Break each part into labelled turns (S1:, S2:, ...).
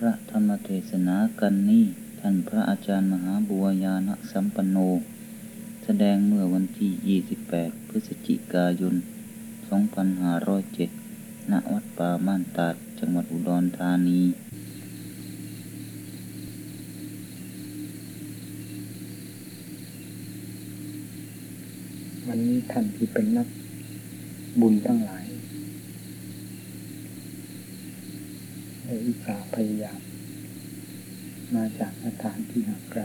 S1: พระธรรมเทศนากันนี้ท่านพระอาจารย์มหาบัวยาณสัมปันโน แสดงเมื่อวันที่ 28 พฤศจิกายน 2507 ณ วัดป่าม่านตาด จังหวัดอุดรธานี
S2: วันนี้ท่านที่เป็นนักบุญทั้งหลาย ได้อุตส่าห์พยายาม มาจากสถานที่ห่างไกล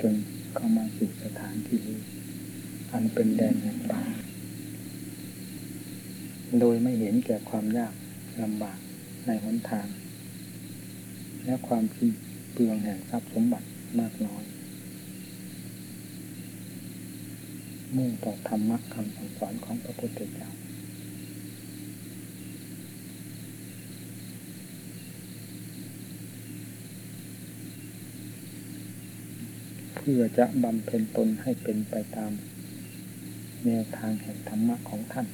S2: จนเข้ามาสู่สถานที่นี้อันเป็นแดนแห่งป่าโดยไม่เห็นแก่ความยากลำบากในหนทาง และความสิ้นเปลืองแห่งทรัพย์สมบัติมากน้อย มุ่งต่อธรรมะคำสั่งสอนของพระพุทธเจ้าเพื่อจะบำเพ็ญตนให้เป็นไปตาม แนวทางแห่งธรรมะของท่าน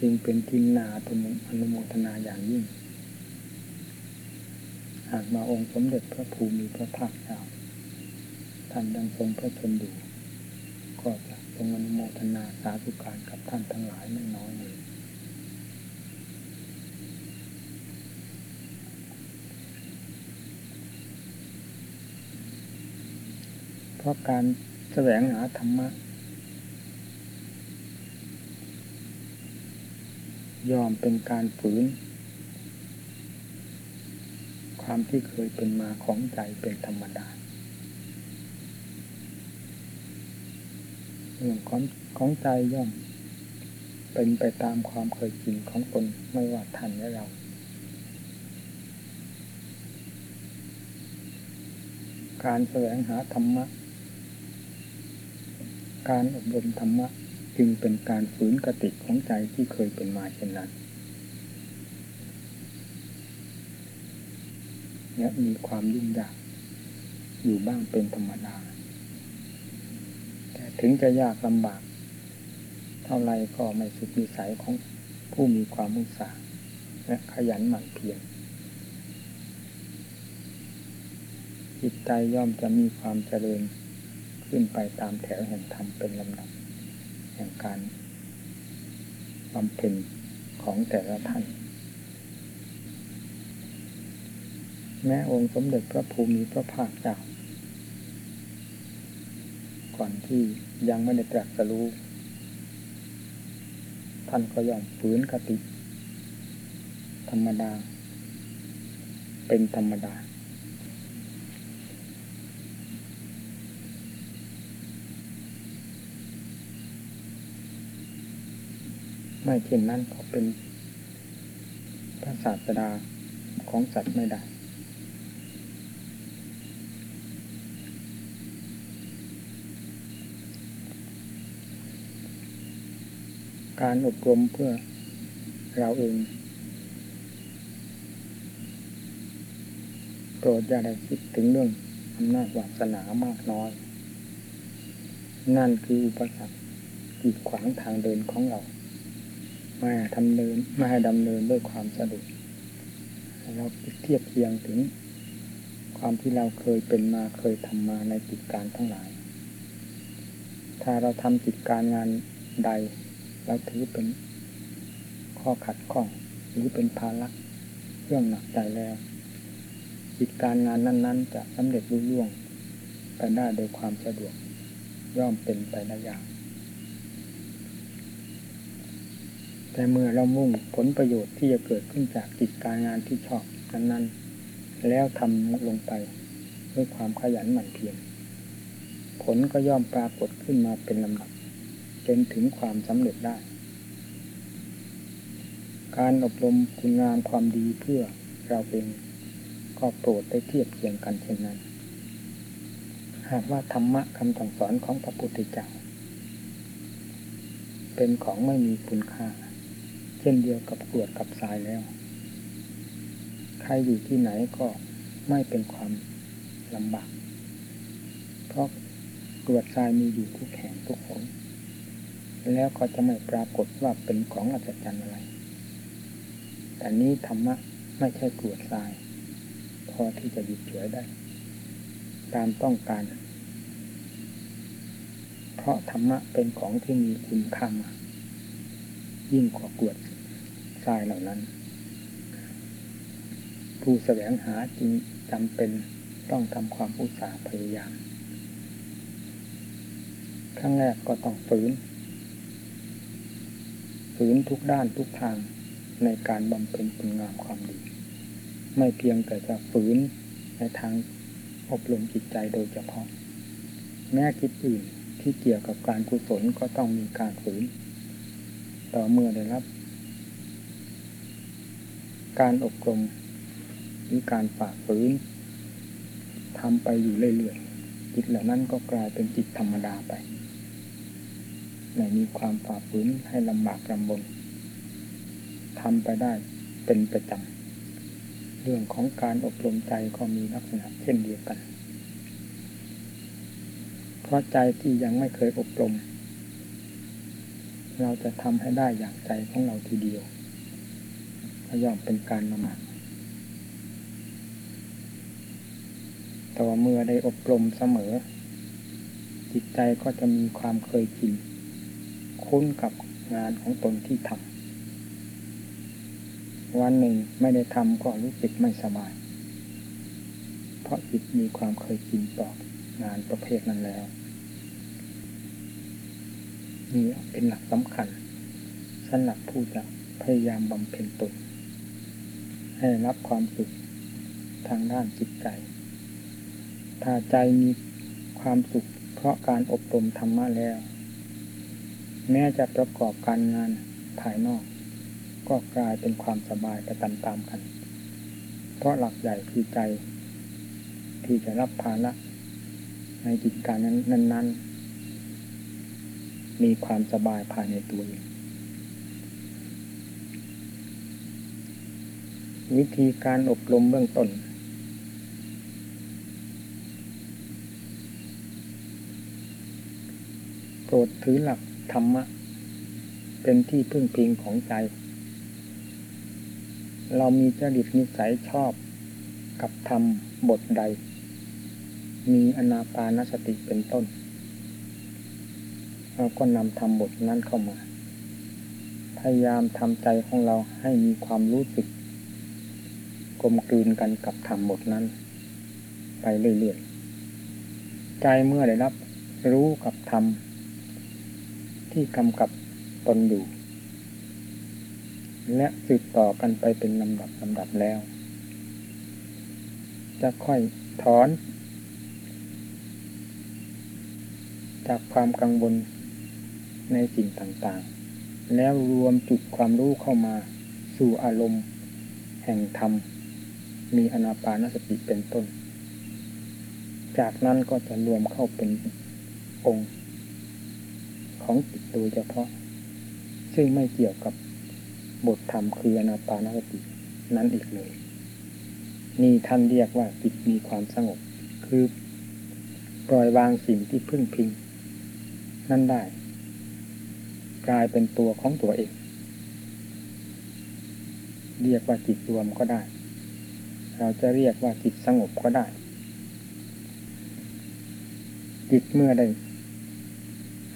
S2: จึงเป็นที่นาตนอนุโมทนาอย่างยิ่ง หากมาองค์สมเด็จพระภูมิพระภาคเจ้า ท่านยังทรงพระชนอยู่ก็จะทรงอนุโมทนาสาธุการกับท่านทั้งหลายไม่น้อยเลยเพราะการแสวงหาธรรมะ ยอมเป็นการฝืน ความที่เคยเป็นมาของใจเป็นธรรมดาเรื่ องของของใจย่อม เป็นไปตามความเคยชินของตนไม่ว่าท่านและเรา การแสวงหาธรรมะ การอบรมธรรมะจึงเป็นการฝืนกติกของใจที่เคยเป็นมาเช่นนั้นและมีความยุ่งยากอยู่บ้างเป็นธรรมดา ถึงจะยากลำบาก เท่าไรก็ไม่สุดวิสัยของผู้มีความมุ่งสาและขยันหมั่นเพียรจิตใจย่อมจะมีความเจริญขึ้นไปตามแถวแห่งธรรมเป็นลำดับ แห่งการบำเพ็ญของแต่ละท่าน แม้องค์สมเด็จพระภูมิพระภาคเจ้า ก่อนที่ยังไม่ได้ตรัสรู้ท่านก็ย่อมฝืนคติ ธรรมดา เป็นธรรมดา ไม่เช่นนั้นก็เป็นพระศาสดาของสัตว์ไม่ได้ การอบรมเพื่อเราเองโปรดอย่าได้คิดถึงเรื่องอำนาจวาสนามากน้อย นั่นคืออุปสรรคกีดขวางทางเดินของเรา ไม่ทำเดินไม่ให้ดำเนินด้วยความสะดวกเราเทียบเทียงถึงความที่เราเคยเป็นมาเคยทำมาในกิจการทั้งหลาย ถ้าเราทำกิจการงานใด เราถือเป็นข้อขัดข้อง หรือเป็นภาระเรื่องหนักใจแล้วกิจการงานนั้น ๆ จะสำเร็จรุ่ร่วงไปได้โดยความสะดวกย่อมเป็นไปได้ยากแต่เมื่อเรามุ่งผลประโยชน์ที่จะเกิดขึ้นจากกิจการงานที่ชอบนั้นๆ แล้วทำลงไปด้วยความขยันหมั่นเพียรผลก็ย่อมปรากฏขึ้นมาเป็นลำดับ จนถึงความสำเร็จได้ การอบรมคุณงามความดีเพื่อเราเองก็โปรดได้เทียบเคียงกันเช่นนั้น หากว่าธรรมะคำสั่งสอนของพระพุทธเจ้าเป็นของไม่มีคุณค่า เช่นเดียวกับกรวดกับทรายแล้ว ใครอยู่ที่ไหนก็ไม่เป็นความลำบาก เพราะกรวดทรายมีอยู่ทุกแห่งทุกหน แล้วก็จะไม่ปรากฏว่าเป็นของอัศจรรย์อะไร แต่นี้ธรรมะไม่ใช่กรวดทราย พอที่จะหยุดเฉยได้ ตามต้องการ เพราะธรรมะเป็นของที่มีคุณค่ามายิ่งกว่ากรวดทรายเหล่านั้น ผู้แสวงหาจึงจำเป็นต้องทำความอุตสาห์พยายามครั้งแรกก็ต้องฝืน ฝืนทุกด้านทุกทางในการบำเพ็ญคุณงามความดี ไม่เพียงแต่จะฝืนในทางอบรมจิตใจโดยเฉพาะ แม้กิจอื่นที่เกี่ยวกับการกุศลก็ต้องมีการฝืน ต่อเมื่อได้รับ การอบรมหรือการฝ่าฝืนทำไปอยู่เรื่อยๆจิตเหล่านั้นก็กลายเป็นจิตธรรมดาไป ไม่มีความฝ่าฝืนให้ลำบากลำบนทำไปได้เป็นประจำเรื่องของการอบรมใจก็มีลักษณะเช่นเดียวกัน เพราะใจที่ยังไม่เคยอบรม เราจะทำให้ได้อย่างใจของเราทีเดียวก็ย่อมเป็นการลำบากแต่ว่าเมื่อได้อบรมเสมอ จิตใจก็จะมีความเคยชิน คุ้นกับงานของตนที่ทำวันหนึ่งไม่ได้ทำก็รู้สึกไม่สบาย เพราะจิตมีความเคยชินต่องานประเภทนั้นแล้วนี่เป็นหลักสำคัญสำหรับผู้จะพยายามบำเพ็ญตน ให้รับความสุขทางด้านจิตใจ ถ้าใจมีความสุขเพราะการอบรมธรรมะแล้ว แม้จะประกอบการงานภายนอก ก็กลายเป็นความสบายไปตามๆกัน เพราะหลักใหญ่คือใจ ที่จะรับภาระในกิจการนั้นนั้นๆมีความสบายภายในตัวเองวิธีการอบรมเบื้องต้น โปรดถือหลัก ธรรมะ เป็นที่พึ่งพิงของใจ เรามีจริตนิสัยชอบกับธรรมบทใด มีอนาปานสติเป็นต้น เราก็นำธรรมบทนั้นเข้ามา พยายามทำใจของเราให้มีความรู้สึกกลมกลืนกันกับธรรมบทนั้น ไปเรื่อยๆ ใจเมื่อได้รับรู้กับธรรม ที่กำกับตนอยู่ และสืบต่อกันไปเป็นลำดับลำดับแล้ว จะค่อยถอน จากความกังวลในสิ่งต่างๆ แล้วรวมจุดความรู้เข้ามาสู่อารมณ์ แห่งธรรม มีอนาปานสติเป็นต้น จากนั้นก็จะรวมเข้าเป็นองค์ ของจิตโดยเฉพาะ ซึ่งไม่เกี่ยวกับบทธรรมคืออนาปานสตินั้นอีกเลย นี่ท่านเรียกว่าจิตมีความสงบ คือปล่อยวางสิ่งที่พึ่งพิง นั่นได้ กลายเป็นตัวของตัวเอง เรียกว่าจิตรวมก็ได้ เราจะเรียกว่าจิตสงบก็ได้จิตเมื่อได้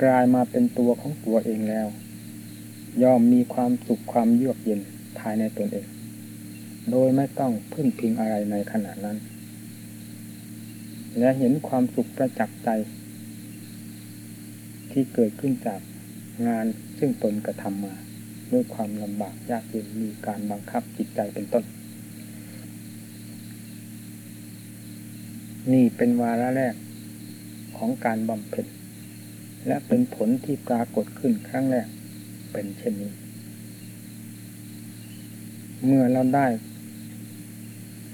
S2: กลายมาเป็นตัวของตัวเองแล้ว ย่อมมีความสุขความเยือกเย็นภายในตนเอง โดยไม่ต้องพึ่งพิงอะไรในขณะนั้น และเห็นความสุขประจักษ์ใจ ที่เกิดขึ้นจากงานซึ่งตนกระทำมา ด้วยความลำบากยากเย็นมีการบังคับจิตใจเป็นต้น นี่เป็นวาระแรกของการบำเพ็ญ และเป็นผลที่ปรากฏขึ้นครั้งแรก เป็นเช่นนี้ เมื่อเราได้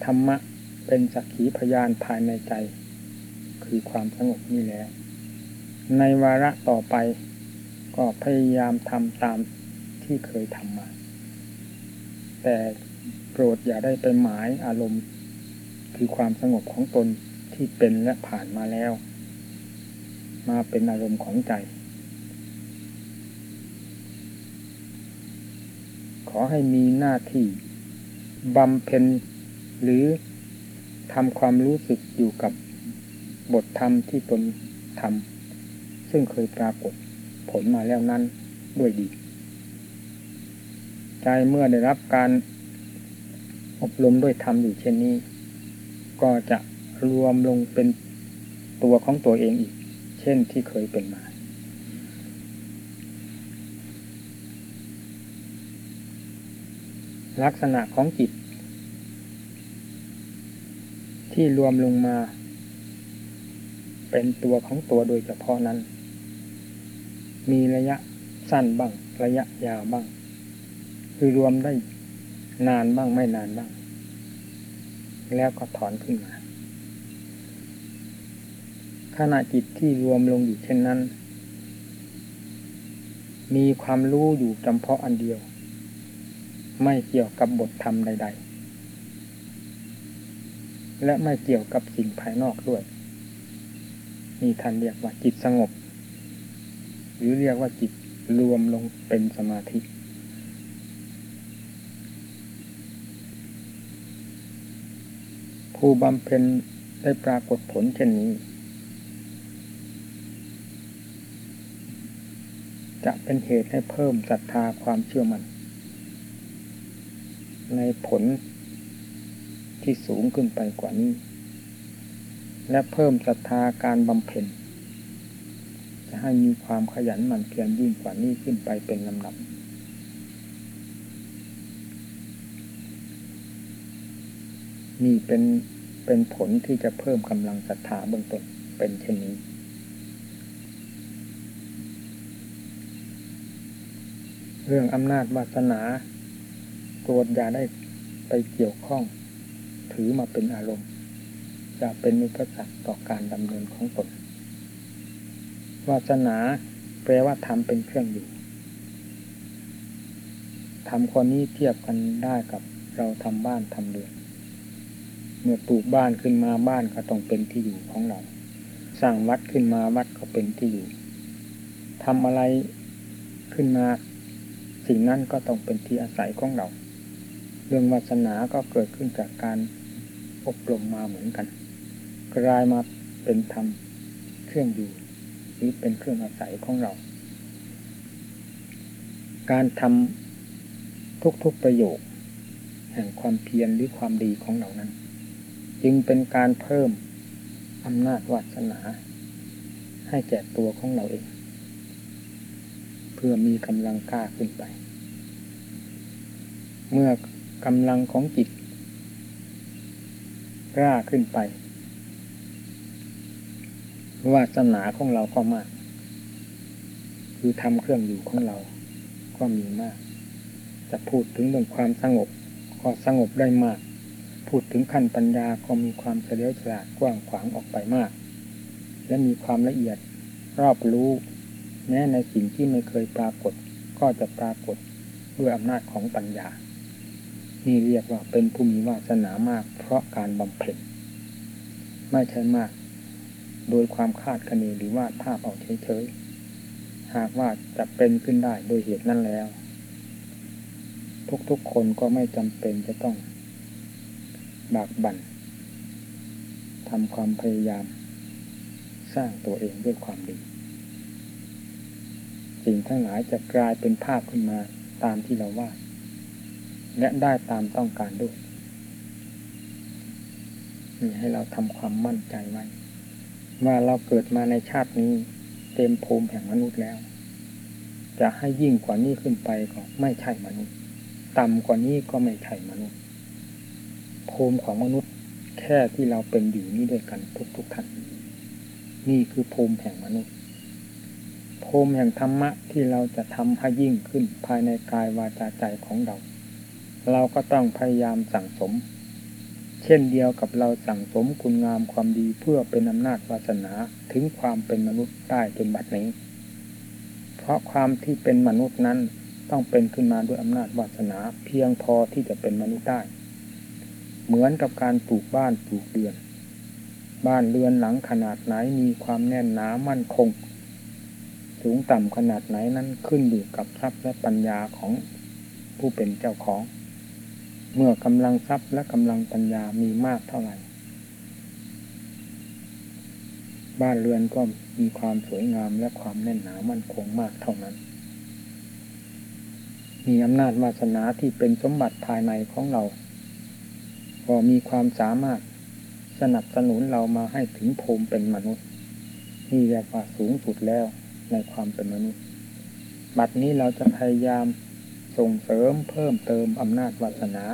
S2: ธรรมะเป็นสักขีพยานภายในใจ คือความสงบนี่แล้ว ในวาระต่อไปก็พยายามทำตามที่เคยทำมา แต่โปรดอย่าได้ไปหมายอารมณ์ คือความสงบของตนที่เป็นและผ่านมาแล้ว มาเป็นอารมณ์ของใจ ขอให้มีหน้าที่บำเพ็ญหรือทำความรู้สึกอยู่กับบทธรรมที่ตนทำซึ่งเคยปรากฏผลมาแล้วนั้นด้วยดี ใจเมื่อได้รับการอบรมด้วยธรรมอยู่เช่นนี้ ก็จะรวมลงเป็นตัวของตัวเองอีก เช่นที่เคยเป็นมา ลักษณะของจิต ที่รวมลงมา เป็นตัวของตัวโดยเฉพาะนั้น มีระยะสั้นบ้าง ระยะยาวบ้าง คือรวมได้นานบ้างไม่นานบ้าง แล้วก็ถอนขึ้นมา ขณะจิตที่รวมลงอยู่เช่นนั้น มีความรู้อยู่จำเพาะอันเดียว ไม่เกี่ยวกับบทธรรมใด ๆ และไม่เกี่ยวกับสิ่งภายนอกด้วย มีท่านเรียกว่าจิตสงบ หรือเรียกว่าจิตรวมลงเป็นสมาธิผู้บำเพ็ญได้ปรากฏผลเช่นนี้ จะ เป็นเหตุให้เพิ่มศรัทธาความเชื่อมัน่นในผลที่สูงขึ้นไปกว่านี้ และเพิ่มศรัทธาการบำเพ็ญ จะให้มีความขยันหมั่นเพียรยิ่งกว่านี้ขึ้นไปเป็นลำดับนี่เป็นเป็นผลที่จะเพิ่มกำลังศรัทธาเบื้องต้นเป็นเช่นนี้ เรื่องอำนาจวาสนาโปรดอย่าได้ไปเกี่ยวข้อง ถือมาเป็นอารมณ์จะเป็นอุปสรรคต่อการดำเนินของตนวาสนาแปลว่าทำเป็นเครื่องอยู่ทำคนนี้เทียบกันได้กับเราทำบ้านทำเรือน เมื่อปลูกบ้านขึ้นมาบ้านก็ต้องเป็นที่อยู่ของเรา สร้างวัดขึ้นมาวัดก็เป็นที่อยู่ทำอะไรขึ้นมา สิ่งนั้นก็ต้องเป็นที่อาศัยของเรา เรื่องวาสนาก็เกิดขึ้นจากการอบรมมาเหมือนกัน กลายมาเป็นธรรมเครื่องอยู่หรือเป็นเครื่องอาศัยของเรา การทำทุกๆประโยค แห่งความเพียรหรือความดีของเรานั้น จึงเป็นการเพิ่มอำนาจวาสนา ให้แก่ตัวของเราเอง พื่อมีกำลังกล้าขึ้นไป เมื่อกำลังของจิตกล้าขึ้นไป วาสนาของเราก็มาก คือทำเครื่องอยู่ของเราก็มีมาก จะพูดถึงเรื่องความสงบก็สงบได้มาก พูดถึงขั้นปัญญาก็มีความเฉลียวฉลาดกว้างขวางออกไปมาก และมีความละเอียดรอบรู้ แม้ในสิ่งที่ไม่เคยปรากฏ ก็จะปรากฏด้วยอำนาจของปัญญา นี่เรียกว่าเป็นภูมิวาสนามาก เพราะการบำเพ็ญไม่ใช่มาก โดยความคาดคะเนหรือว่าภาพเอาเฉยๆหากว่าจะเป็นขึ้นได้โดยเหตุนั้นแล้ว ทุกๆคนก็ไม่จำเป็นจะต้องบากบั่นทำความพยายาม สร้างตัวเองด้วยความดี สิ่งทั้งหลายจะกลายเป็นภาพขึ้นมาตามที่เราวาดและได้ตามต้องการด้วยนี่ให้เราทำความมั่นใจไว้ ว่าเราเกิดมาในชาตินี้เต็มภูมิแห่งมนุษย์แล้ว จะให้ยิ่งกว่านี้ขึ้นไปก็ไม่ใช่มนุษย์ต่ำกว่านี้ก็ไม่ใช่มนุษย์ภูมิของมนุษย์แค่ที่เราเป็นอยู่นี้ด้วยกันทุกๆท่านนี่คือภูมิแห่งมนุษย์ ภูมิแห่งธรรมะที่เราจะทำให้ยิ่งขึ้นภายในกายวาจาใจของเรา เราก็ต้องพยายามสั่งสม เช่นเดียวกับเราสั่งสมคุณงามความดีเพื่อเป็นอำนาจวาสนาถึงความเป็นมนุษย์ได้จนบัดนี้ เพราะความที่เป็นมนุษย์นั้นต้องเป็นขึ้นมาด้วยอำนาจวาสนาเพียงพอที่จะเป็นมนุษย์ได้ เหมือนกับการปลูกบ้านปลูกเรือน บ้านเรือนหลังขนาดไหนมีความแน่นหนามั่นคง สูงต่ำขนาดไหนนั้นขึ้นอยู่กับทรัพย์และปัญญาของผู้เป็นเจ้าของ เมื่อกำลังทรัพย์และกำลังปัญญามีมากเท่าไหร่ บ้านเรือนก็มีความสวยงามและความแน่นหนามั่นคงมากเท่านั้น มีอำนาจวาสนาที่เป็นสมบัติภายในของเราก็มีความสามารถสนับสนุนเรามาให้ถึงภูมิเป็นมนุษย์ นี่เรียกว่าสูงสุดแล้ว ในความเป็นมนุษย์ บัดนี้เราจะพยายามส่งเสริมเพิ่มเติมอำนาจวาสนา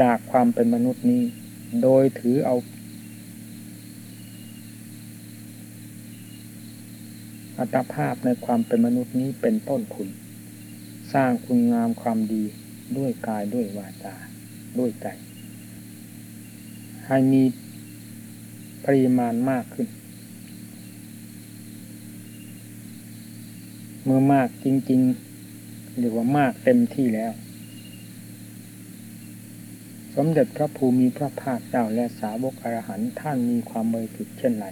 S2: จากความเป็นมนุษย์นี้ โดยถือเอา อัตภาพในความเป็นมนุษย์นี้เป็นต้นคุณ สร้างคุณงามความดีด้วยกายด้วยวาจาด้วยใจ ให้มีปริมาณมากขึ้น เมื่อมากจริง ๆ หรือว่ามากเต็มที่แล้ว สมเด็จพระภูมิพระภาคเจ้าและสาวกอรหันต์ท่านมีความเมตสุดเช่นไร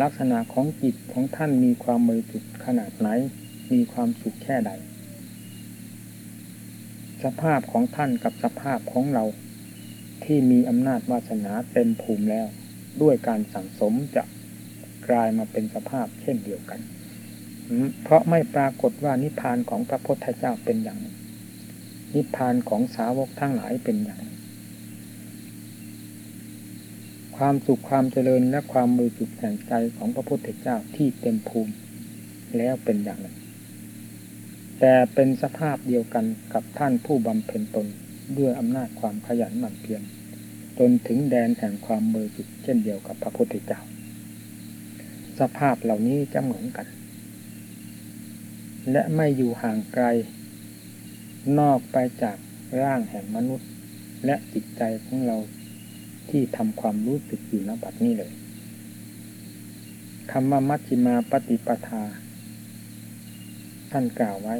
S2: ลักษณะของจิตของท่านมีความเมตสุดขนาดไหน มีความสุขแค่ใด สภาพของท่านกับสภาพของเรา ที่มีอำนาจวาสนาเต็มภูมิแล้ว ด้วยการสั่งสมจะกลายมาเป็นสภาพเช่นเดียวกัน เพราะไม่ปรากฏว่านิพพานของพระพุทธเจ้าเป็นอย่างนี้นิพพานของสาวกทั้งหลายเป็นอย่างนี้ความสุขความเจริญและความมือจุดแห่งใจของพระพุทธเจ้าที่เต็มภูมิแล้วเป็นอย่างนั้นแต่เป็นสภาพเดียวกันกับท่านผู้บำเพ็ญตนด้วยอำนาจความขยันหมั่นเพียรจนถึงแดนแห่งความมือจุดเช่นเดียวกับพระพุทธเจ้า สภาพเหล่านี้จะเหมือนกัน และไม่อยู่ห่างไกล นอกไปจากร่างแห่งมนุษย์ และจิตใจของเราที่ทำความรู้สึกอยู่ณบัดนี้เลยคำว่ามัชฌิมาปฏิปทา ท่านกล่าวไว้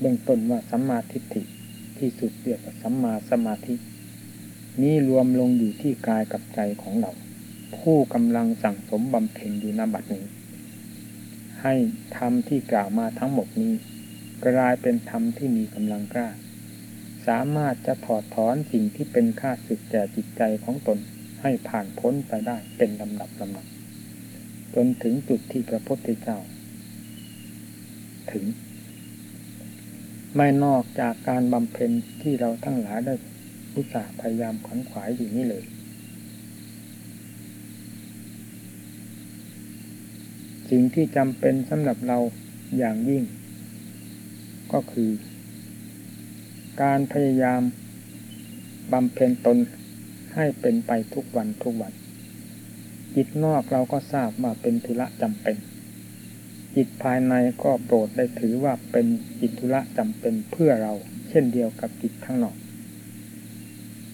S2: เบื้องต้นว่าสัมมาทิฏฐิที่สุดเรียกว่าสัมมาสมาธิ นี้รวมลงอยู่ที่กายกับใจของเรา ผู้กำลังสั่งสมบำเพ็ญอยู่ณบัดนี้ ให้ธรรมที่กล่าวมาทั้งหมดนี้ กลายเป็นธรรมที่มีกำลังกล้า สามารถจะถอดถอนสิ่งที่เป็นค่าศึกแก่จิตใจของตนให้ผ่านพ้นไปได้เป็นลำดับลำดับจนถึงจุดที่พระพุทธเจ้า ถึง ไม่นอกจากการบำเพ็ญที่เราทั้งหลายได้อุตส่าห์พยายามขวนขวายอยู่นี่เลย สิ่งที่จำเป็นสำหรับเราอย่างยิ่ง ก็คือ การพยายามบำเพ็ญตนให้เป็นไปทุกวันทุกวันจิตนอกเราก็ทราบว่าเป็นธุระจำเป็น จิตภายในก็โปรดได้ถือว่าเป็นจิตธุระจำเป็นเพื่อเรา เช่นเดียวกับจิตข้างนอก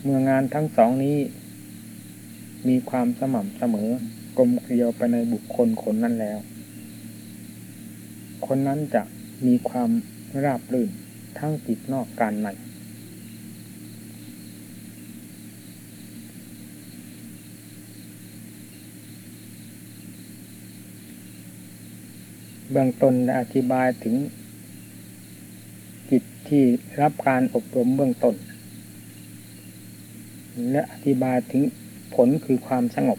S2: เมื่องานทั้งสองนี้ มีความสม่ำเสมอ กลมเกลียวไปในบุคคลคนนั้นแล้ว คนนั้นจะมีความราบรื่นทั้งจิตนอกการในเบื้องต้นได้อธิบายถึง จิตที่รับการอบรมเบื้องต้น และอธิบายถึงผลคือความสงบ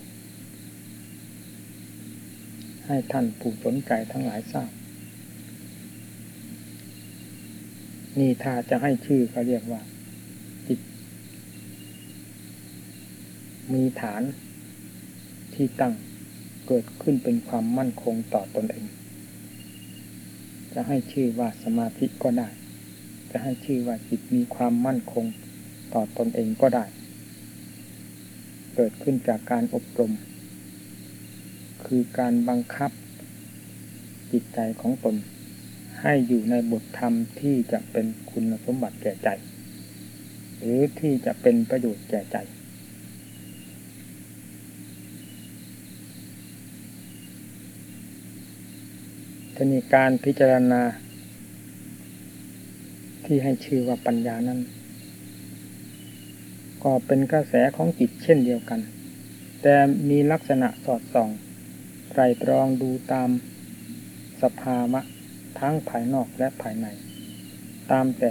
S2: ให้ท่านผู้สนใจทั้งหลายทราบ นี่ถ้าจะให้ชื่อก็เรียกว่า จิต มีฐานที่ตั้งเกิดขึ้นเป็นความมั่นคงต่อตอนเอง จะให้ชื่อว่าสมาธิก็ได้ จะให้ชื่อว่าจิตมีความมั่นคงต่อตอนเองก็ได้ เกิดขึ้นจากการอบรม คือการบังคับจิตใจของตน ให้อยู่ในบทธรรมที่จะเป็นคุณสมบัติแก่ใจ หรือที่จะเป็นประโยชน์แก่ใจ จะมีการพิจารณา ที่ให้ชื่อว่าปัญญานั้น ก็เป็นกระแสของจิตเช่นเดียวกัน แต่มีลักษณะสอดส่อง ตรตรองดูตามสภาวะทั้งภายนอกและภายใน ตามแต่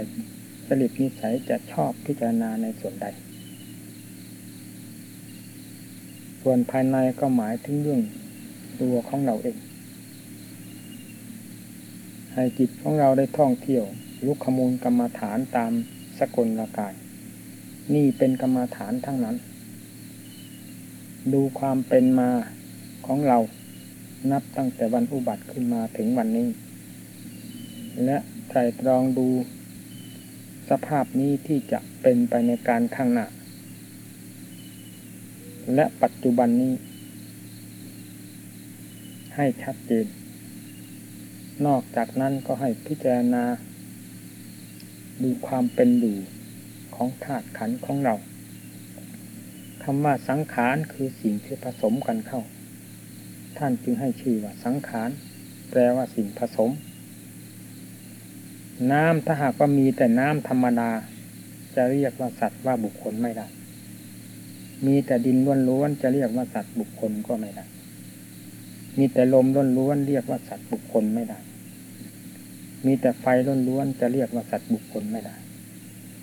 S2: จริตนิสัยจะชอบพิจารณาในส่วนใด ส่วนภายในก็หมายถึงเรื่องตัวของเราเอง ให้จิตของเราได้ท่องเที่ยวลุกขมูลกรรมฐานตามสกลละกาย นี่เป็นกรรมฐานทั้งนั้น ดูความเป็นมาของเรา นับตั้งแต่วันอุบัติขึ้นมาถึงวันนี้ และไตรตรองดู สภาพนี้ที่จะเป็นไปในการข้างหน้า และปัจจุบันนี้ ให้ชัดเจน นอกจากนั้นก็ให้พิจารณา ดูความเป็นอยู่ของธาตุขันของเราคำว่าสังขารคือสิ่งที่ผสมกันเข้า ท่านจึงให้ชื่อว่าสังขาร แปลว่าสิ่งผสม น้ำถ้าหากว่ามีแต่น้ำธรรมดา จะเรียกว่าสัตว์ว่าบุคคลไม่ได้ มีแต่ดินล้วนๆจะเรียกว่าสัตว์บุคคลก็ไม่ได้ มีแต่ลมล้วนๆเรียกว่าสัตว์บุคคลไม่ได้ มีแต่ไฟล้วนๆจะเรียกว่าสัตว์บุคคลไม่ได้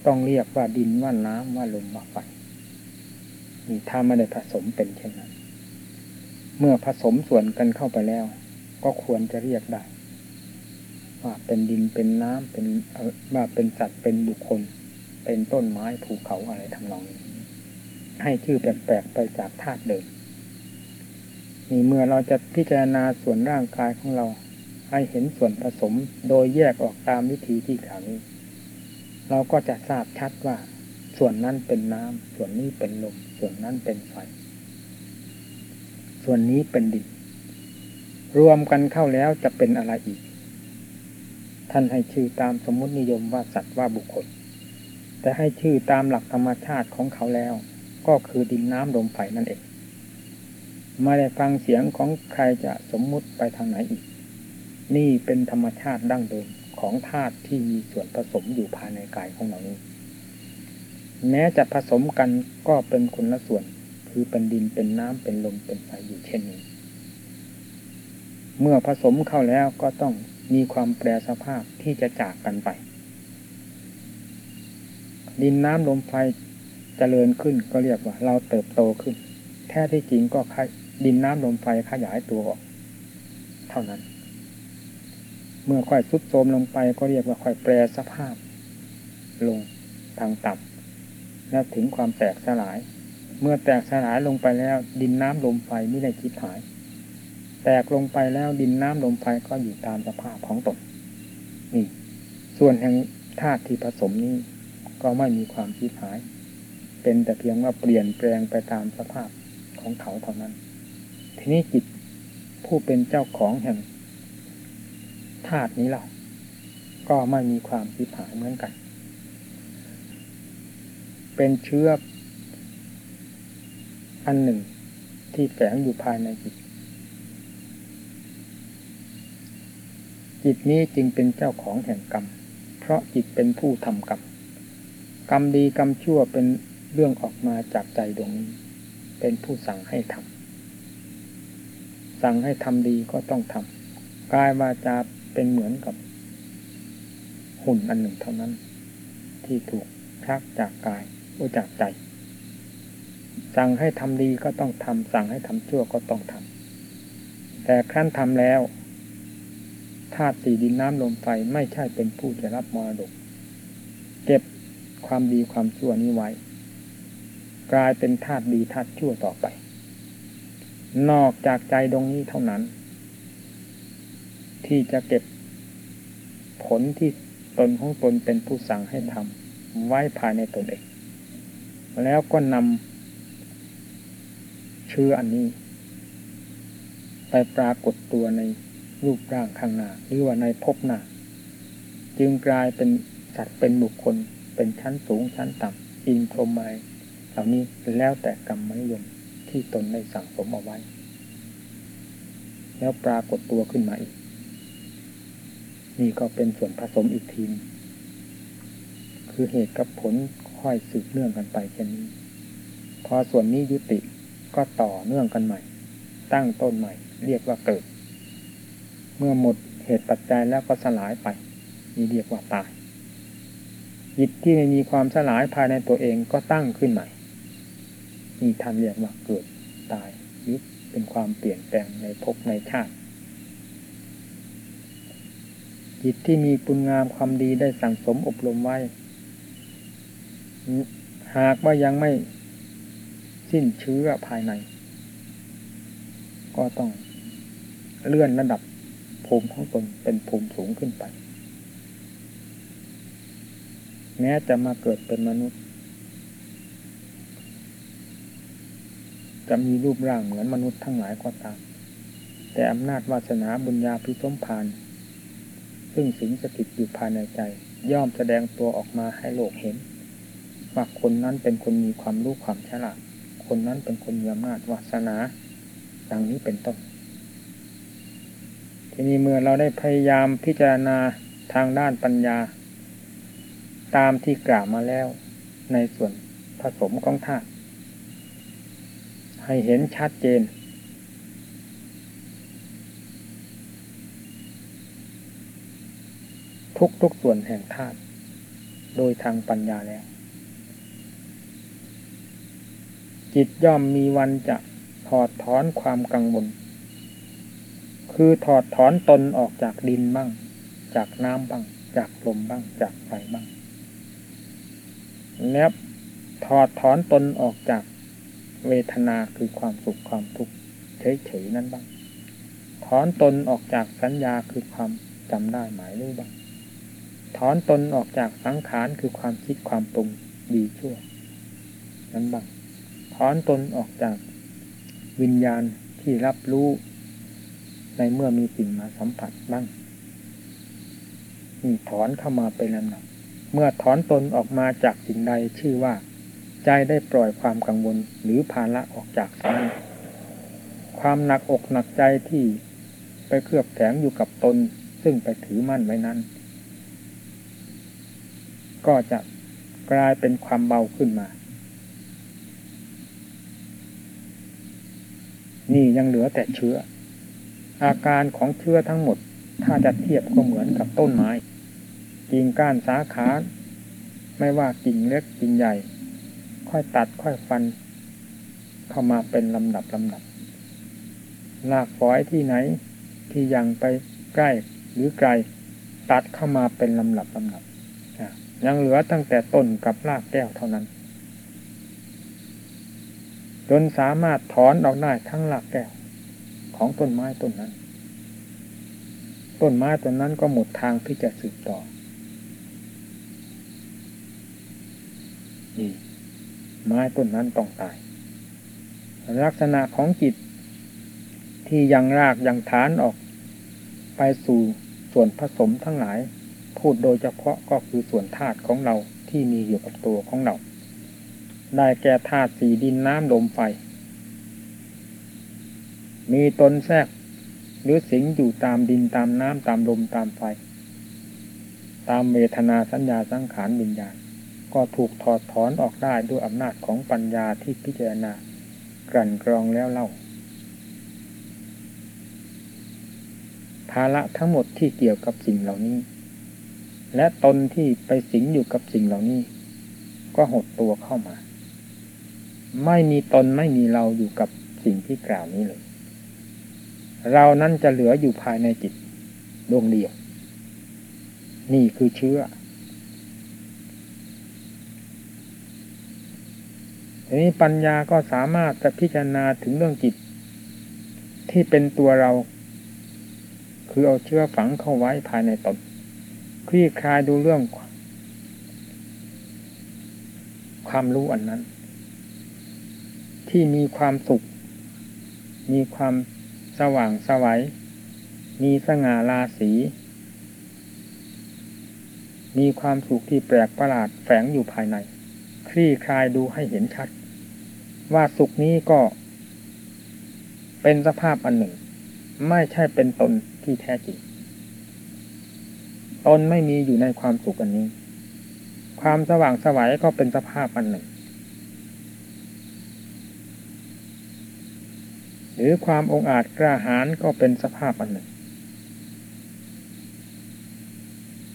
S2: ต้องเรียกว่าดินว่าน้ำว่าลมว่าไฟนี่ถ้าไม่ได้ผสมเป็นเช่นนั้น เมื่อผสมส่วนกันเข้าไปแล้ว ก็ควรจะเรียกได้ ว่าเป็นดินเป็นน้ำเป็นว่าเป็นสัตว์เป็นบุคคล เป็นต้นไม้ภูเขาอะไรทำนองนี้ ให้ชื่อแปลกๆไปจากธาตุเดิมนี่เมื่อเราจะพิจารณาส่วนร่างกายของเรา ให้เห็นส่วนผสมโดยแยกออกตามวิธีที่กล่าวนี้ เราก็จะทราบชัดว่า ส่วนนั้นเป็นน้ำส่วนนี้เป็นลมส่วนนั้นเป็นไฟ ส่วนนี้เป็นดินรวมกันเข้าแล้วจะเป็นอะไรอีก ท่านให้ชื่อตามสมมตินิยมว่าสัตว์ว่าบุคคล แต่ให้ชื่อตามหลักธรรมชาติของเขาแล้ว ก็คือดินน้ำลมไฟนั่นเองไม่ได้ฟังเสียงของใครจะสมมุติไปทางไหนอีก นี่เป็นธรรมชาติดั้งเดิมของธาตุที่มีส่วนผสมอยู่ภายในกายของเรานี้ แม้จะผสมกันก็เป็นคนละส่วน คือเป็นดินเป็นน้ำเป็นลมเป็นไฟอยู่เช่นนี้ เมื่อผสมเข้าแล้วก็ต้องมีความแปรสภาพที่จะจากกันไป ดินน้ำลมไฟเจริญขึ้นก็เรียกว่า เราเติบโตขึ้น แท้ที่จริงก็ดินน้ำลมไฟขยายตัวออก เท่านั้น เมื่อค่อยสุดโทมลงไปก็เรียกว่าค่อยแปรสภาพ ลงทางต่ำแล้วถึงความแตกสลาย เมื่อแตกสลายลงไปแล้ว ดินน้ำลมไฟไม่ได้คิดหาย แตกลงไปแล้วดินน้ำลมไฟก็อยู่ตามสภาพของตนนี่ส่วนแห่งธาตุที่ผสมนี้ ก็ไม่มีความคิดหาย เป็นแต่เพียงว่าเปลี่ยนแปลงไปตามสภาพของเขาเท่านั้น ทีนี้จิตผู้เป็นเจ้าของแห่งธาตุนี้เราก็ไม่มีความคิดหายเหมือนกัน เป็นเชื้อ อันหนึ่งที่แฝงอยู่ภายในจิต จิตนี้จึงเป็นเจ้าของแห่งกรรม เพราะจิตเป็นผู้ทำกรรม กรรมดีกรรมชั่วเป็นเรื่องออกมาจากใจดวงนี้ เป็นผู้สั่งให้ทำ สั่งให้ทำดีก็ต้องทำ กายวาจาเป็นเหมือนกับหุ่นอันหนึ่งเท่านั้น ที่ถูกชักจากกายโอจากใจ สั่งให้ทำดีก็ต้องทำสั่งให้ทำชั่วก็ต้องทำแต่ครั้นทำแล้วธาตุสี่ดินน้ำลมไฟไม่ใช่เป็นผู้จะรับมรดก เก็บความดีความชั่วนี้ไว้ กลายเป็นธาตุดีธาตุชั่วต่อไป นอกจากใจดวงนี้เท่านั้น ที่จะเก็บผลที่ตนของตนเป็นผู้สั่งให้ทำไว้ภายในตนเอง แล้วก็นำ ชื้ออันนี้ ไปปรากฏตัวในรูปร่างข้างหน้าหรือว่าในภพหน้าจึงกลายเป็นสัตว์เป็นบุคคล เป็นชั้นสูงชั้นต่ำอินพรหมอะไรเหล่านี้แล้วแต่กรรมนิยมที่ตนได้สั่งสมเอาไว้ แล้วปรากฏตัวขึ้นมาอีก นี่ก็เป็นส่วนผสมอีกทีนคือเหตุกับผลค่อยสืบเนื่องกันไปเช่นนี้ พอส่วนนี้ยุติ ก็ต่อเนื่องกันใหม่ ตั้งต้นใหม่ เรียกว่าเกิด เมื่อหมดเหตุปัจจัยแล้วก็สลายไปนี่เรียกว่าตายจิตที่ไม่มีความสลายภายในตัวเองก็ตั้งขึ้นใหม่นี่ท่านเรียกว่าเกิดตายหรือเป็นความเปลี่ยนแปลงในภพในชาติจิตที่มีปุญงามความดีได้สั่งสมอบรมไว้ หากว่ายังไม่ สิ้นเชื้อภายใน ก็ต้องเลื่อนระดับภูมิของตนเป็นภูมิสูงขึ้นไป แม้จะมาเกิดเป็นมนุษย์ จะมีรูปร่างเหมือนมนุษย์ทั้งหลายก็ตาม แต่อำนาจวาสนาบุญญาพิสมพานซึ่งสิงสถิตอยู่ภายในใจ ย่อมแสดงตัวออกมาให้โลกเห็นว่าคนนั้นเป็นคนมีความรู้ความฉลาด คนนั้นเป็นคนมีอำนาจวาสนาดังนี้เป็นต้น ทีนี้เมื่อเราได้พยายามพิจารณาทางด้านปัญญา ตามที่กล่าวมาแล้วในส่วนผสมของธาตุให้เห็นชัดเจน ทุกทุกส่วนแห่งธาตุโดยทางปัญญาแล้ว จิตย่อมมีวันจะถอดถอนความกังวล คือถอดถอนตนออกจากดินบ้าง จากน้ำบ้าง จากลมบ้าง จากไฟบ้างแล้วถอดถอนตนออกจากเวทนาคือความสุขความทุกข์เฉยๆนั้นบ้าง ถอนตนออกจากสัญญาคือความจำได้หมายรู้บ้าง ถอนตนออกจากสังขารคือความคิดความปรุงดีชั่ว นั้นบ้าง ถอนตนออกจากวิญญาณที่รับรู้ในเมื่อมีสิ่งมาสัมผัสบ้างนี่ถอนเข้ามาเป็นลำดับเมื่อถอนตนออกมาจากสิ่งใดชื่อว่า ใจได้ปล่อยความกังวลหรือภาระออกจากนั้นความหนักอกหนักใจที่ไปเคลือบแฝงอยู่กับตนซึ่งไปถือมั่นไว้นั้น ก็จะกลายเป็นความเบาขึ้นมา นี่ยังเหลือแต่เชื้อ อาการของเชื้อทั้งหมด ถ้าจะเทียบก็เหมือนกับต้นไม้กิ่งก้านสาขา ไม่ว่ากิ่งเล็กกิ่งใหญ่ ค่อยตัดค่อยฟัน เข้ามาเป็นลำดับลำดับลากฝอยที่ไหนที่ยังไปใกล้หรือไกล ตัดเข้ามาเป็นลำดับลำดับยังเหลือตั้งแต่ต้นกับรากแก้วเท่านั้น จนสามารถถอนออกได้ทั้งรากแก้วของต้นไม้ต้นนั้น ต้นไม้ต้นนั้นก็หมดทางที่จะสืบต่อนี่ไม้ต้นนั้นต้องตาย ลักษณะของจิต ที่ยังรากยังฐานออกไปสู่ส่วนผสมทั้งหลาย พูดโดยเฉพาะก็คือส่วนธาตุของเราที่มีอยู่กับตัวของเรา ได้แก่ธาตุสี่ดินน้ำลมไฟ มีตนแทรกหรือสิงอยู่ตามดินตามน้ำตามลมตามไฟ ตามเวทนาสัญญาสังขารวิญญาณ ก็ถูกถอดถอนออกได้ด้วยอำนาจของปัญญาที่พิจารณากลั่นกรองแล้วเล่า ภาระทั้งหมดที่เกี่ยวกับสิ่งเหล่านี้ และตนที่ไปสิงอยู่กับสิ่งเหล่านี้ ก็หดตัวเข้ามา ไม่มีตนไม่มีเราอยู่กับสิ่งที่กล่าวนี้เลย เรานั้นจะเหลืออยู่ภายในจิตดวงเดียว นี่คือเชื้อทีนี้ปัญญาก็สามารถจะพิจารณาถึงเรื่องจิต ที่เป็นตัวเรา คือเอาเชื้อฝังเข้าไว้ภายในตนคลี่คลายดูเรื่อง ความรู้อันนั้น ที่มีความสุข มีความสว่างสวัย มีสง่าราศี มีความสุขที่แปลกประหลาดแฝงอยู่ภายใน คลี่คลายดูให้เห็นชัด ว่าสุขนี้ก็ เป็นสภาพอันหนึ่ง ไม่ใช่เป็นตนที่แท้จริง ตนไม่มีอยู่ในความสุขอันนี้ ความสว่างสวัยก็เป็นสภาพอันหนึ่ง หรือความองอาจกล้าหาญก็เป็นสภาพอันหนึ่ง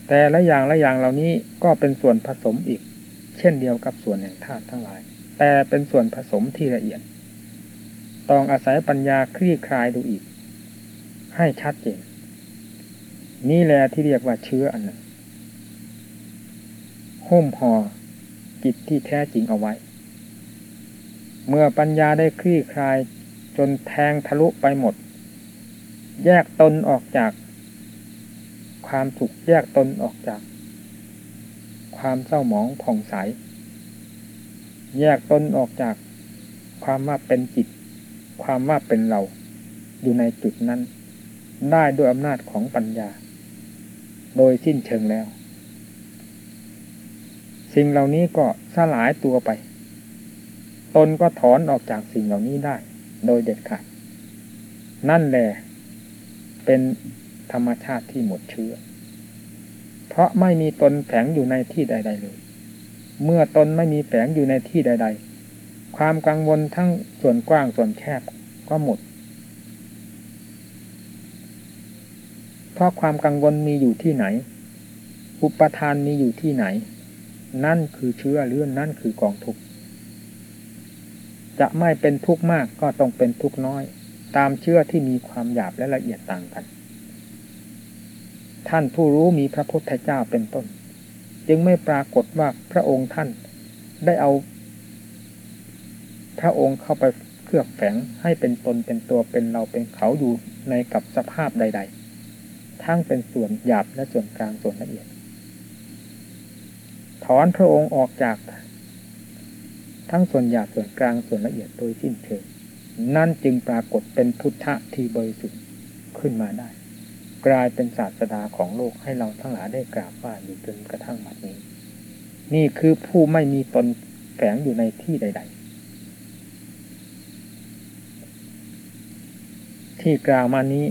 S2: แต่ละอย่างละอย่างเหล่านี้ก็เป็นส่วนผสมอีก เช่นเดียวกับส่วนแห่งธาตุทั้งหลาย แต่เป็นส่วนผสมที่ละเอียด ต้องอาศัยปัญญาคลี่คลายดูอีก ให้ชัดเจน นี่แหละที่เรียกว่าเชื้ออันหนั้นหุ้มห่อจิตที่แท้จริงเอาไว้ เมื่อปัญญาได้คลี่คลาย จนแทงทะลุไปหมด แยกตนออกจากความสุขแยกตนออกจาก ความเศร้าหมองผ่องใส แยกตนออกจากความว่าเป็นจิต ความว่าเป็นเรา อยู่ในจุดนั้น ได้ด้วยอำนาจของปัญญา โดยสิ้นเชิงแล้ว สิ่งเหล่านี้ก็สลายตัวไป ตนก็ถอนออกจากสิ่งเหล่านี้ได้ โดยเด็ดขาด นั่นแหละเป็นธรรมชาติที่หมดเชื้อ เพราะไม่มีตนแฝงอยู่ในที่ใด ๆ เลย เมื่อตนไม่มีแฝงอยู่ในที่ใด ๆ ความกังวลทั้งส่วนกว้างส่วนแคบก็หมด เพราะความกังวลมีอยู่ที่ไหน อุปทานมีอยู่ที่ไหน นั่นคือเชื้อเลื่อนนั่นคือกองทุกข์ จะไม่เป็นทุกข์มากก็ต้องเป็นทุกข์น้อย ตามเชื่อที่มีความหยาบและละเอียดต่างกัน ท่านผู้รู้มีพระพุทธเจ้าเป็นต้น จึงไม่ปรากฏว่าพระองค์ท่านได้เอา พระองค์เข้าไปเคลือบแฝงให้เป็นตนเป็นตัวเป็นเราเป็นเขาอยู่ในกับสภาพใด ๆ ทั้งเป็นส่วนหยาบและส่วนกลางส่วนละเอียด ถอนพระองค์ออกจาก ทั้งส่วนหยาบส่วนกลางส่วนละเอียดโดยสิ้นเชิงนั่นจึงปรากฏเป็นพุทธะที่บริสุทธิ์ขึ้นมาได้ กลายเป็นศาสดาของโลกให้เราทั้งหลายได้กราบไหว้อยู่จนกระทั่งบัดนี้ นี่คือผู้ไม่มีตนแฝงอยู่ในที่ใด ๆ ที่กล่าวมานี้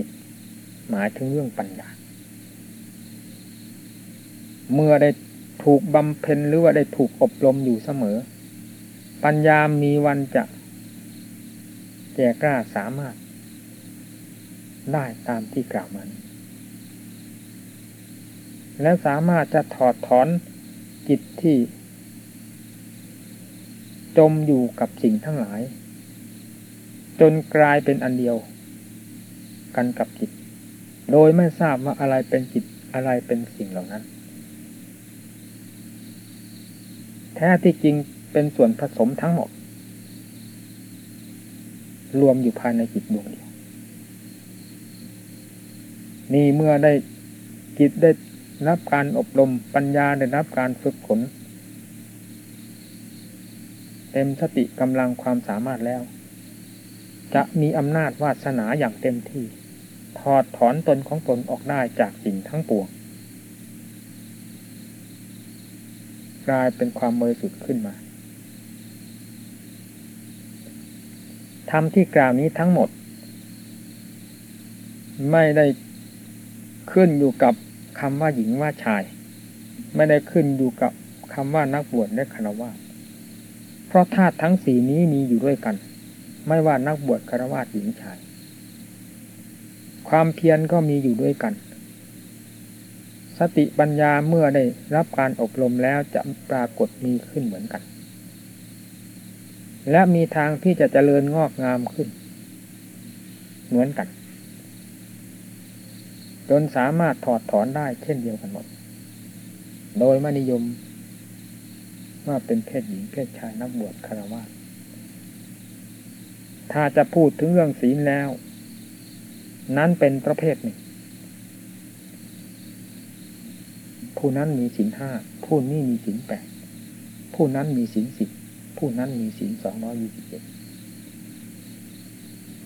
S2: หมายถึงเรื่องปัญญา เมื่อได้ถูกบำเพ็ญหรือว่าได้ถูกอบรมอยู่เสมอ ปัญญามีวันจะแก่กล้าสามารถ ได้ตามที่กล่าวมานี้และสามารถจะถอดถอนจิตที่ จมอยู่กับสิ่งทั้งหลาย จนกลายเป็นอันเดียว กันกับจิต โดยไม่ทราบว่าอะไรเป็นจิตอะไรเป็นสิ่งเหล่านั้น แท้ที่จริง เป็นส่วนผสมทั้งหมด รวมอยู่ภายในจิตดวงเดียวนี่เมื่อได้จิตได้รับการอบรมปัญญาได้รับการฝึกฝนเต็มสติกำลังความสามารถแล้ว จะมีอำนาจวาสนาอย่างเต็มที่ ถอดถอนตนของตนออกได้จากสิ่งทั้งปวงกลายเป็นความบริสุทธิ์ขึ้นมา ทำที่กล่าวนี้ทั้งหมด ไม่ได้ขึ้นอยู่กับคำว่าหญิงว่าชาย ไม่ได้ขึ้นอยู่กับคำว่านักบวชและคารวะเพราะธาตุทั้งสีนี้มีอยู่ด้วยกัน ไม่ว่านักบวชคารวะหญิงชาย ความเพียรก็มีอยู่ด้วยกัน สติปัญญาเมื่อได้รับการอบรมแล้วจะปรากฏมีขึ้นเหมือนกัน และมีทางที่จะเจริญงอกงามขึ้น เหมือนกัน จนสามารถถอดถอนได้เช่นเดียวกันหมด โดยไม่นิยม ว่าเป็นเพศหญิงเพศชายนักบวชคารวะถ้าจะพูดถึงเรื่องศีลแล้ว นั้นเป็นประเภทหนึ่ง ผู้นั้นมีศีลห้าผู้นี้มีศีลแปดผู้นั้นมีศีลสิบ ผู้นั้นมีศีลสองร้อยี่สิบเจ็ด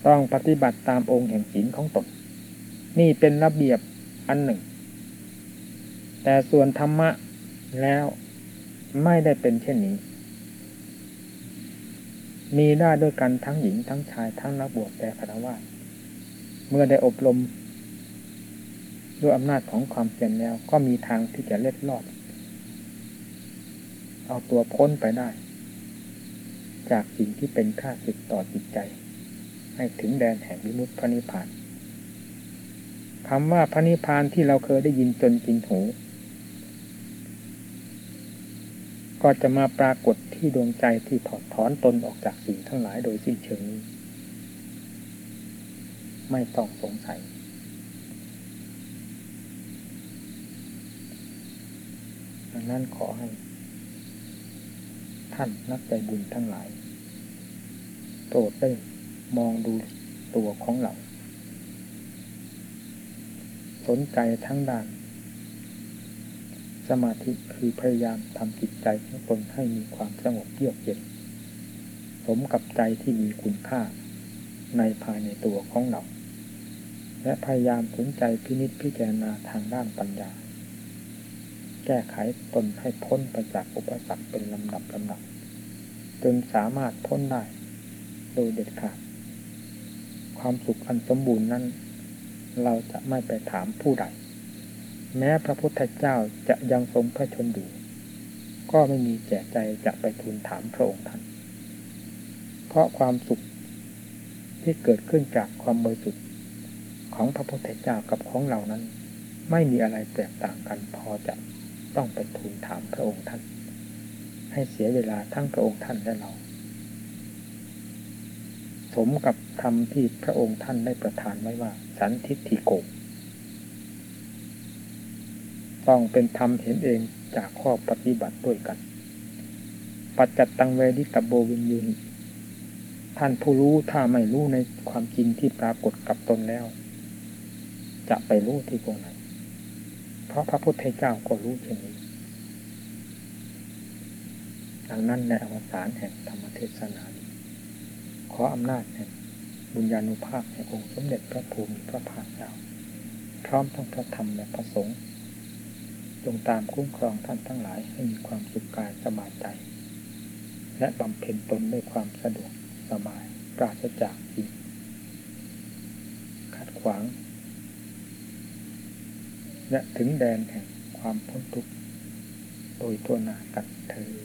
S2: ต้องปฏิบัติตามองค์แห่งศีลของตนนี่เป็นระเบียบอันหนึ่ง แต่ส่วนธรรมะแล้วไม่ได้เป็นเช่นนี้ มีได้ด้วยกันทั้งหญิงทั้งชายทั้งนักบวชแต่คารวะเมื่อได้อบรมด้วยอำนาจของความเพียรแล้วก็มีทางที่จะเล็ดลอด เอาตัวพ้นไปได้ จากสิ่งที่เป็นค่าศึกต่อจิตใจ ให้ถึงแดนแห่งวิมุตติพระนิพพานคำว่าพระนิพพานที่เราเคยได้ยินจนกินหู ก็จะมาปรากฏที่ดวงใจที่ถอดถอนตนออกจากสิ่งทั้งหลายโดยสิ้นเชิงไม่ต้องสงสัยนั้นขอให้ ท่านนักใจบุญทั้งหลาย โปรดได้มองดูตัวของเรา สนใจทั้งด้าน สมาธิคือพยายามทำจิตใจของตนให้มีความสงบเยือกเย็นสมกับใจที่มีคุณค่าในภายในตัวของเรา และพยายามสนใจพินิจพิจารณาทางด้านปัญญา แก้ไขตนให้พ้นไปจากอุปสรรคเป็นลำดับลำดับ จนสามารถพ้นได้ โดยเด็ดขาด ความสุขอันสมบูรณ์นั้น เราจะไม่ไปถามผู้ใด แม้พระพุทธเจ้าจะยังทรงพระชนอยู่ ก็ไม่มีแก่ใจจะไปทูลถามพระองค์ท่าน เพราะความสุขที่เกิดขึ้นจากความบริสุทธิ์ของพระพุทธเจ้ากับของเรานั้น ไม่มีอะไรแตกต่างกันพอจะ ต้องไปทูลถามพระองค์ท่าน ให้เสียเวลาทั้งพระองค์ท่านและเรา สมกับธรรมที่พระองค์ท่านได้ประทานไว้ว่า สันทิฏฐิโกต้องเป็นธรรมเห็นเองจากข้อปฏิบัติด้วยกัน ปัจจัตตังเวดิตโบวินยุนท่านผู้รู้ถ้าไม่รู้ในความจริงที่ปรากฏกับตนแล้ว จะไปรู้ที่ตรงไหน ราะพระพุทธเจ้าก็รู้เช่นนี้ ดังนั้นในอวสานแห่งธรรมเทศนานี้ขออำนาจแห่งบุญญาณุภาพแห่งองค์สมเด็จพระภูมิพระภาคเจ้า พร้อมทั้งพระธรรมและพระสงฆ์จงตามคุ้มครองท่านทั้งหลายให้มีความสุขกายสบายใจ และบำเพ็ญตนด้วยความสะดวกสบายปราศจากสิ่งขัดขวาง และถึงแดนแห่งความพ้นทุกข์โดยตัวหนากันเธอ